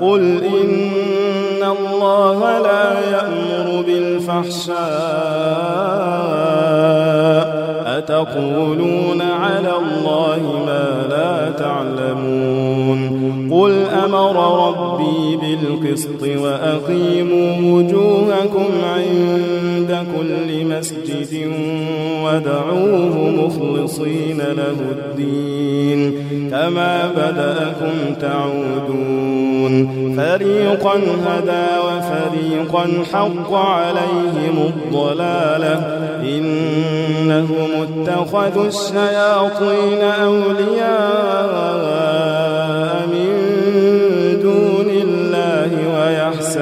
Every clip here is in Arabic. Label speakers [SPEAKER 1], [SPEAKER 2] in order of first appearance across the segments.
[SPEAKER 1] قل إن الله لا يأمر بالفحشاء أتقولون على الله ما لا تعلمون أمر ربي بالقسط وأقيموا وجوهكم عند كل مسجد ودعوه مخلصين له الدين كما بدأكم تعودون
[SPEAKER 2] فريقا هدى
[SPEAKER 1] وفريقا حق عليهم الضلالة إنهم اتخذوا الشياطين أولياء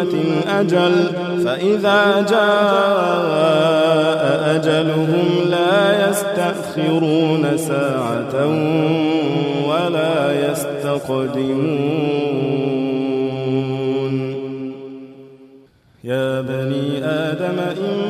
[SPEAKER 1] يأتي الأجل فإذا جاء أجلهم لا يستأخرون ساعة ولا يستقدمون
[SPEAKER 2] يا بني آدم إن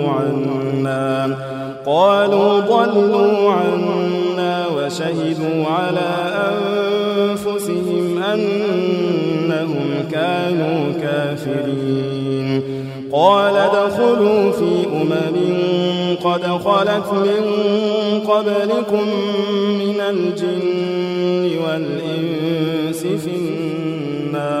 [SPEAKER 1] قالوا ضلوا عنا وشهدوا على أنفسهم أنهم كانوا كافرين قال دخلوا في أمم قد خلت من قبلكم من الجن والإنس في النار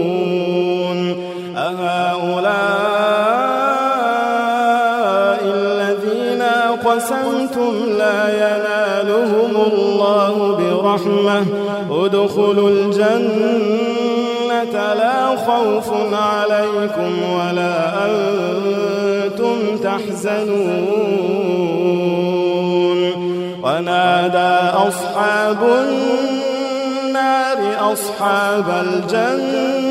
[SPEAKER 1] هؤلاء الذين قسمتم لا ينالهم الله برحمة ادخلوا الجنة لا خوف عليكم ولا أنتم تحزنون ونادى أصحاب النار أصحاب الجنة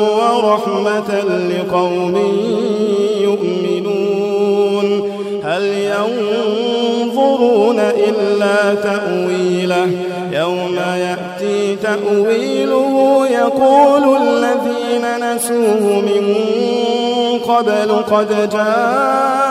[SPEAKER 1] ورحمة لقوم يؤمنون هل ينظرون إلا تأويله يوم يأتي تأويله يقول الذين نسوه من قبل قد جاءوا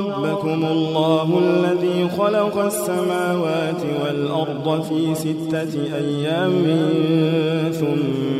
[SPEAKER 1] ربكم الله الذي خلق السماوات والأرض في ستة أيام ثم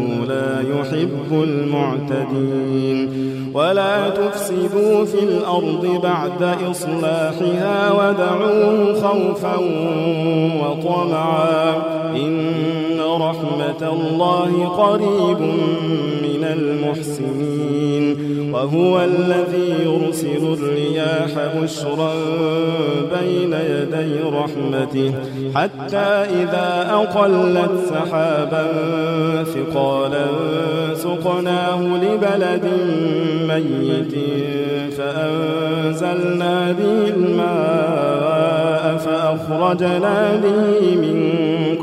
[SPEAKER 1] يحب المعتدين ولا تفسدوا في الأرض بعد إصلاحها ودعوه خوفا وطمعا إن رحمة الله قريب المحسنين وهو الذي يرسل الرياح بشرا بين يدي رحمته حتى إذا أقلت سحابا ثقالا سقناه لبلد ميت فأنزلنا به الماء فأخرجنا به من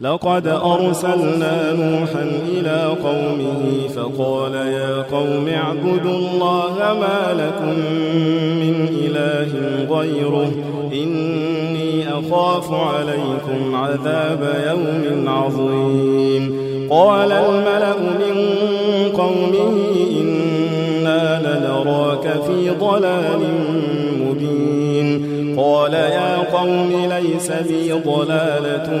[SPEAKER 2] لقد أرسلنا نوحا إلى قومه فقال يا قوم اعبدوا الله ما
[SPEAKER 1] لكم من إله غيره إني أخاف عليكم عذاب يوم عظيم قال الملأ من قومه إنا لنراك في ضلال مبين قال يا قوم ليس بي ضلالة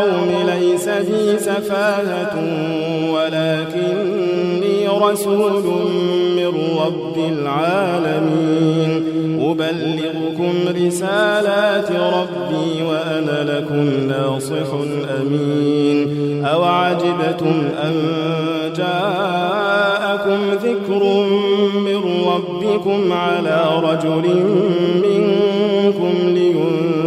[SPEAKER 1] القوم ليس بي سفاهة ولكني رسول من رب العالمين أبلغكم رسالات ربي وأنا لكم ناصح أمين أوعجبتم أن جاءكم ذكر من ربكم على رجل منكم لي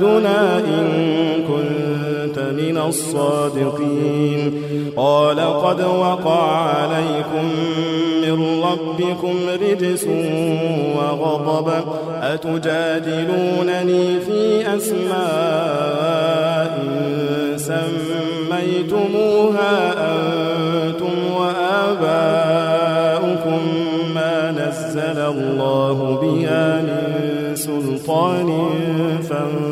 [SPEAKER 1] موعدنا إن كنت من الصادقين قال قد وقع عليكم من ربكم رجس وغضب أتجادلونني في أسماء سميتموها أنتم وآباؤكم ما نزل الله بها من سلطان فانظروا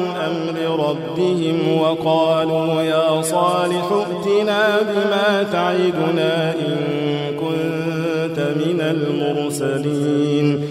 [SPEAKER 1] ربهم وقالوا يا صالح ائتنا بما تعدنا إن كنت من المرسلين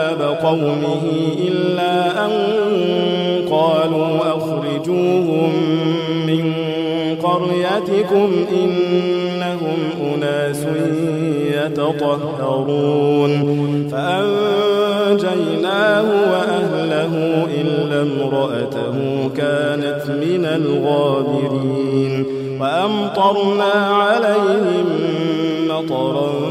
[SPEAKER 1] قومه إلا أن قالوا أخرجوهم من قريتكم إنهم أناس يتطهرون فأنجيناه وأهله إلا امرأته كانت من الغابرين وأمطرنا عليهم مطرًا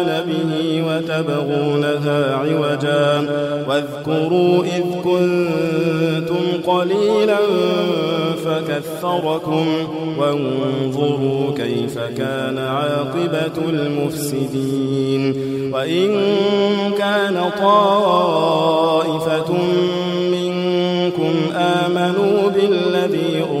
[SPEAKER 1] تبغونها عوجا واذكروا إذ
[SPEAKER 2] كنتم
[SPEAKER 1] قليلا فكثركم وانظروا كيف كان عاقبة المفسدين وإن كان طائفة منكم آمنوا بالذي أرسل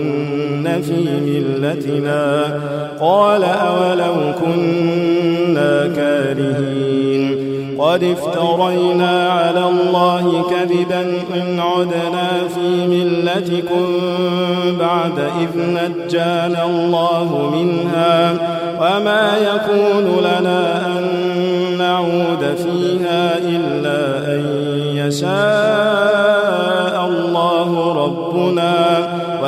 [SPEAKER 1] في ملتنا قال أولو كنا كارهين قد افترينا على الله كذبا إن عدنا في ملتكم بعد إذ نجانا الله منها وما يكون لنا أن نعود فيها إلا أن يشاء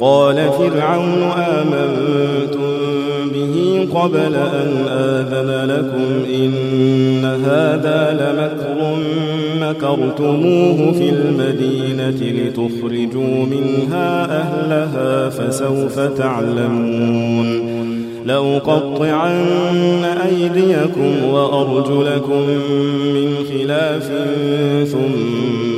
[SPEAKER 1] قال فرعون آمنتم به قبل أن آذن لكم إن هذا لمكر مكرتموه في المدينة لتخرجوا منها أهلها فسوف تعلمون لو قطعن أيديكم وأرجلكم من خلاف ثم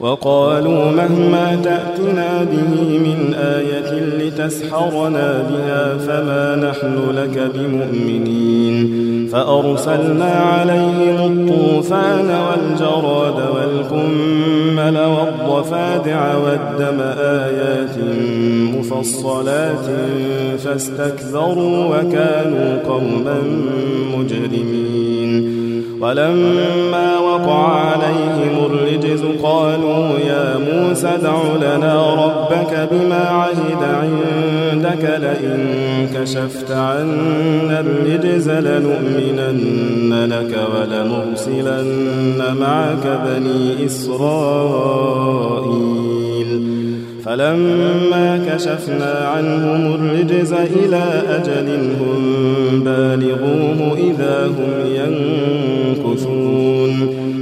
[SPEAKER 2] وقالوا مهما
[SPEAKER 1] تأتنا به من آية لتسحرنا بها فما نحن لك بمؤمنين فأرسلنا عليهم الطوفان والجراد والكمل والضفادع والدم آيات مفصلات فاستكثروا وكانوا قوما مجرمين ولما وقع عليهم الرجز قالوا يا موسى دع لنا ربك بما عهد عندك لئن كشفت عنا الرجز لنؤمنن لك ولنرسلن معك بني إسرائيل فلما كشفنا عنهم الرجز إلى أجل هم بالغوه إذا هم ينقلون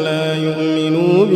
[SPEAKER 1] لا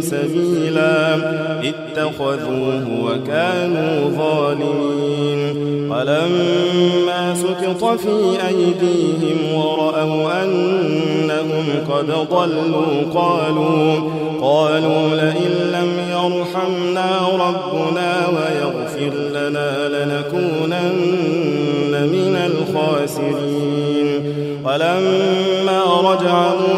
[SPEAKER 2] سبيلا
[SPEAKER 1] اتخذوه وكانوا ظالمين فلما سقط في أيديهم ورأوا أنهم قد ضلوا قالوا قالوا لئن لم يرحمنا ربنا ويغفر لنا لنكونن من الخاسرين ولما رجعوا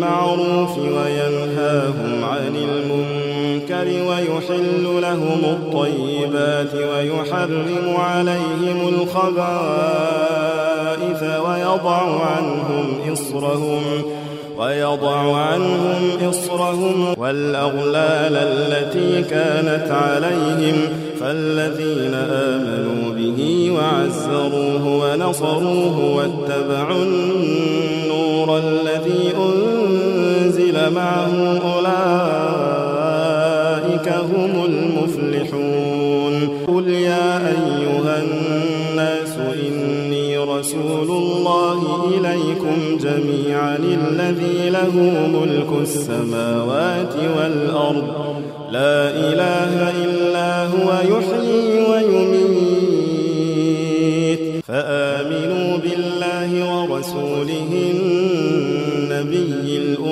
[SPEAKER 1] بالمعروف وينهاهم عن المنكر ويحل لهم الطيبات ويحرم عليهم الخبائث ويضع عنهم إصرهم ويضع عنهم إصرهم والأغلال التي كانت عليهم فالذين آمنوا به وعزروه ونصروه واتبعوا معه أولئك هم المفلحون قل يا أيها الناس إني رسول الله إليكم جميعا الذي له ملك السماوات والأرض لا إله إلا
[SPEAKER 2] هو يحيي
[SPEAKER 1] ويميت فآمنوا بالله ورسوله النبي الأمي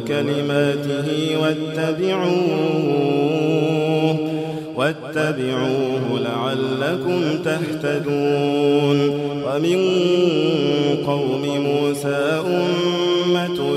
[SPEAKER 1] وكلماته واتبعوه واتبعوه لعلكم تهتدون ومن قوم موسى أمة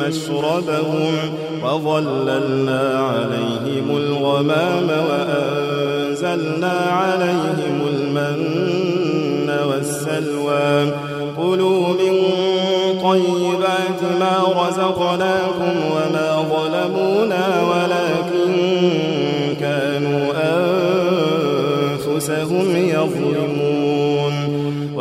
[SPEAKER 1] مشربهم وظللنا عليهم الغمام وأنزلنا عليهم المن والسلوى كلوا من طيبات ما رزقناكم وما ظلمونا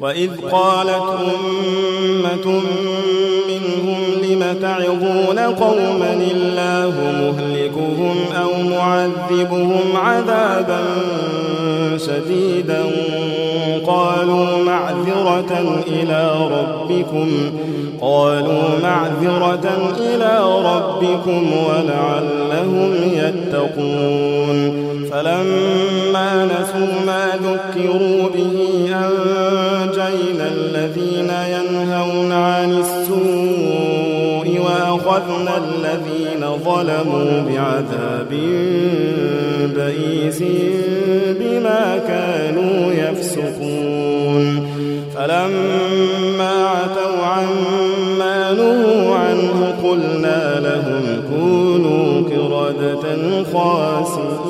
[SPEAKER 2] وإذ قالت
[SPEAKER 1] أمة منهم لم تعظون قوما الله مهلكهم أو معذبهم عذابا شديدا قالوا معذرة إلى ربكم قالوا معذرة إلى ربكم ولعلهم يتقون فلما نسوا ما ذكروا به أنجينا الذين ينهون عن أخذنا الذين ظلموا بعذاب بئيس بما كانوا يفسقون فلما عتوا عما نهوا عنه قلنا لهم كونوا قردة خاسئين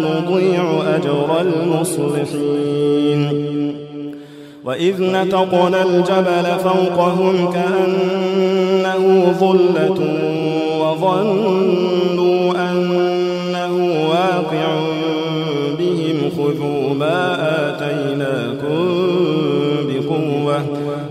[SPEAKER 1] نضيع أجر المصلحين وإذ نتقنا الجبل فوقهم كأنه ظلة وظنوا أنه واقع بهم خذوا ما آتوا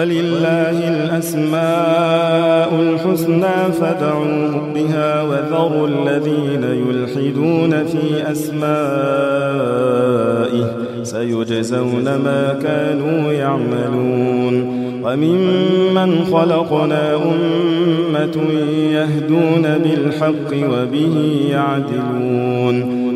[SPEAKER 1] ولله الأسماء الحسنى فدعوه بها وذروا الذين يلحدون في أسمائه سيجزون ما كانوا يعملون وممن خلقنا أمة يهدون بالحق وبه يعدلون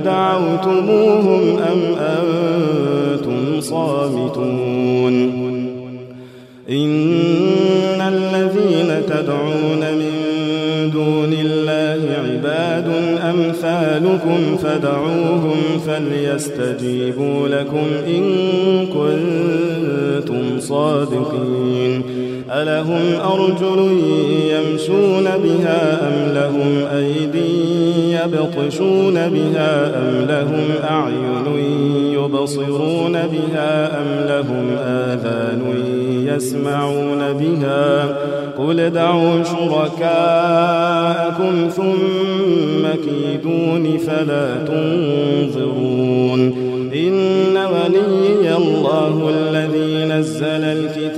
[SPEAKER 1] أدعوتموهم أم أنتم صامتون إن الذين تدعون من دون الله عباد أمثالكم فدعوهم فليستجيبوا لكم إن كنتم صادقين ألهم أرجل يمشون بها أم لهم أيدي يبطشون بها أم لهم أعين يبصرون بها أم لهم آذان يسمعون بها قل دعوا شركاءكم ثم كيدون فلا تنظرون إن ولي الله الذي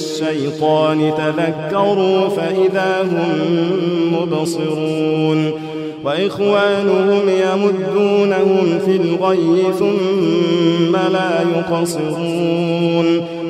[SPEAKER 1] الشيطان تذكروا فإذا هم مبصرون وإخوانهم يمدونهم في الغي ثم لا يقصرون